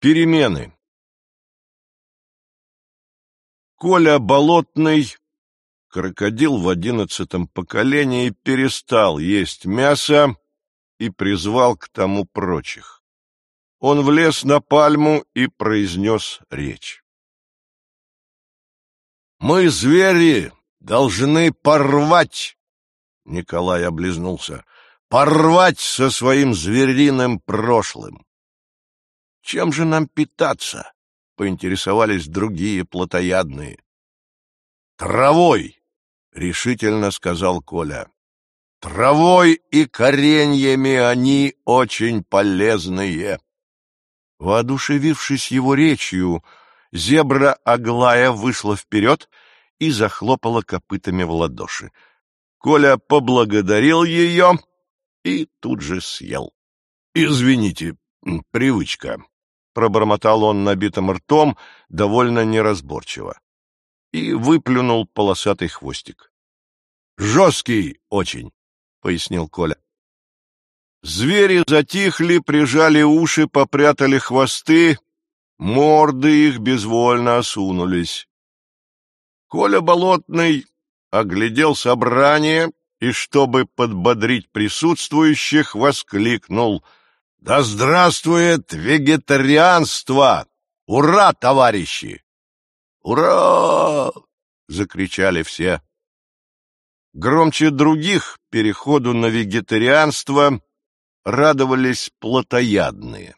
Перемены. Коля Болотный, крокодил в одиннадцатом поколении, перестал есть мясо и призвал к тому прочих. Он влез на пальму и произнес речь. «Мы, звери, должны порвать!» Николай облизнулся. «Порвать со своим звериным прошлым!» Чем же нам питаться? — поинтересовались другие плотоядные. — Травой, — решительно сказал Коля. — Травой и кореньями они очень полезные. Воодушевившись его речью, зебра Аглая вышла вперед и захлопала копытами в ладоши. Коля поблагодарил ее и тут же съел. — Извините, привычка, — пробормотал он набитым ртом, довольно неразборчиво, и выплюнул полосатый хвостик. — Жесткий очень, — пояснил Коля. Звери затихли, прижали уши, попрятали хвосты, морды их безвольно осунулись. Коля Болотный оглядел собрание и, чтобы подбодрить присутствующих, воскликнул — да здравствует вегетарианство! Ура, товарищи! Ура! закричали все. Громче других переходу на вегетарианство радовались плотоядные.